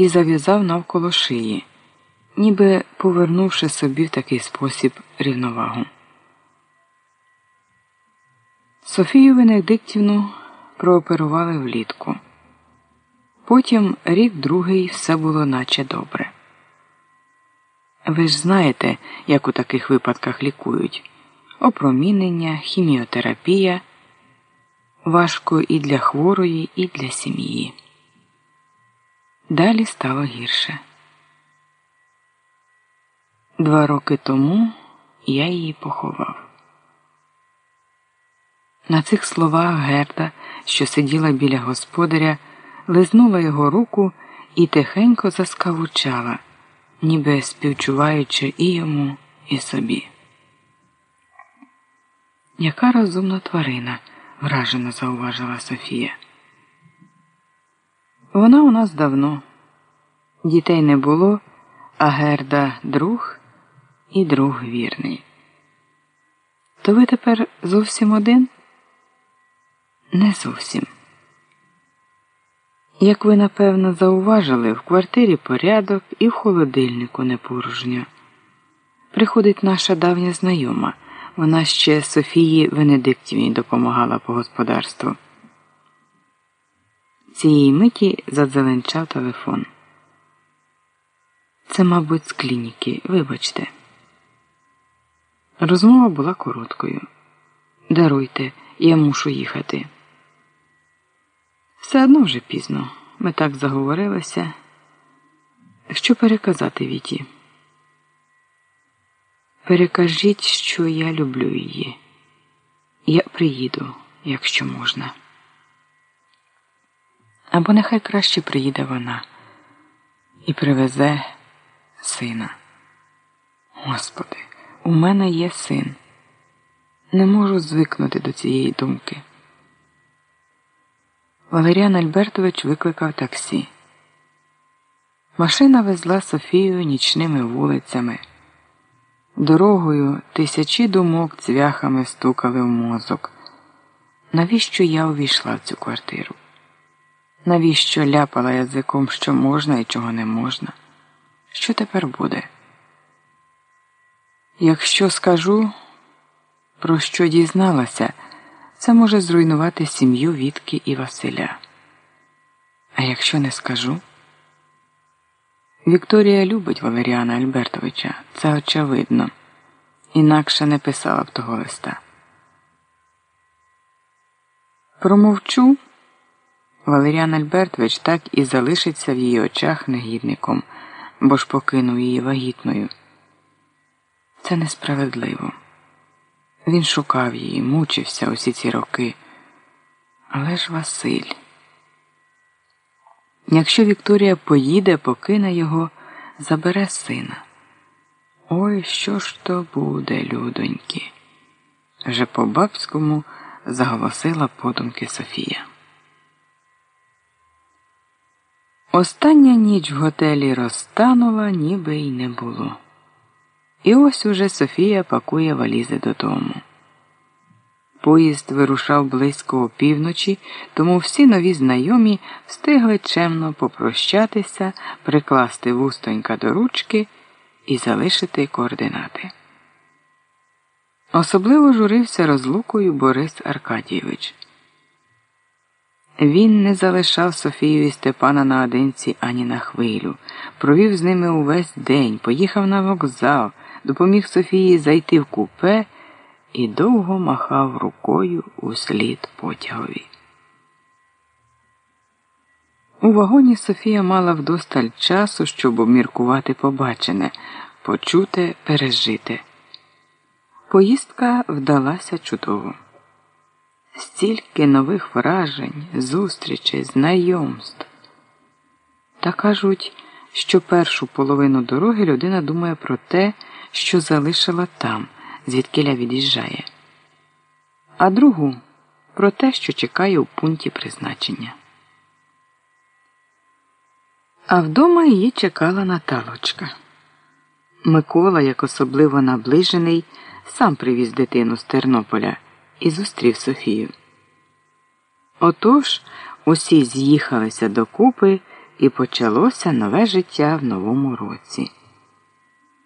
і зав'язав навколо шиї, ніби повернувши собі в такий спосіб рівновагу. Софію Венедиктівну прооперували влітку. Потім рік другий все було наче добре. Ви ж знаєте, як у таких випадках лікують опромінення, хіміотерапія важко і для хворої, і для сім'ї. Далі стало гірше. Два роки тому я її поховав. На цих словах Герда, що сиділа біля господаря, лизнула його руку і тихенько заскавучала, ніби співчуваючи і йому, і собі. Яка розумна тварина, вражено зауважила Софія. Вона у нас давно. Дітей не було, а Герда друг і друг вірний. То ви тепер зовсім один? Не зовсім. Як ви напевно зауважили, в квартирі порядок і в холодильнику не порожньо. Приходить наша давня знайома. Вона ще Софії Венедиктівні допомагала по господарству. Цієї миті задзеленчав телефон. Це, мабуть, з клініки, вибачте. Розмова була короткою. Даруйте, я мушу їхати. Все одно вже пізно. Ми так заговорилися. Що переказати Віті? Перекажіть, що я люблю її. Я приїду, якщо можна. Або нехай краще приїде вона і привезе сина. Господи, у мене є син. Не можу звикнути до цієї думки. Валеріан Альбертович викликав таксі. Машина везла Софію нічними вулицями. Дорогою тисячі думок цвяхами стукали в мозок. Навіщо я увійшла в цю квартиру? Навіщо ляпала язиком, що можна і чого не можна? Що тепер буде? Якщо скажу, про що дізналася, це може зруйнувати сім'ю Вітки і Василя. А якщо не скажу? Вікторія любить Валеріана Альбертовича, це очевидно, інакше не писала б того листа. Промовчу. Валеріан Альбертович так і залишиться в її очах негідником, бо ж покинув її вагітною. Це несправедливо. Він шукав її, мучився усі ці роки. Але ж Василь. Якщо Вікторія поїде, покине його, забере сина. Ой, що ж то буде, людоньки? Вже по бабському заголосила подумки Софія. Остання ніч в готелі розтанула, ніби й не було. І ось уже Софія пакує валізи додому. Поїзд вирушав близько опівночі, тому всі нові знайомі встигли чемно попрощатися, прикласти вустонька до ручки і залишити координати. Особливо журився розлукою Борис Аркадійович. Він не залишав Софію і Степана наодинці ані на хвилю, провів з ними увесь день, поїхав на вокзал, допоміг Софії зайти в купе і довго махав рукою у слід потягові. У вагоні Софія мала вдосталь часу, щоб обміркувати побачене, почуте, пережите. Поїздка вдалася чудово. Стільки нових вражень, зустрічей, знайомств. Та кажуть, що першу половину дороги людина думає про те, що залишила там, звідкиля від'їжджає, а другу про те, що чекає у пункті призначення. А вдома її чекала Наталочка. Микола, як особливо наближений, сам привіз дитину з Тернополя і зустрів Софію. Отож усі з'їхалися докупи і почалося нове життя в новому році.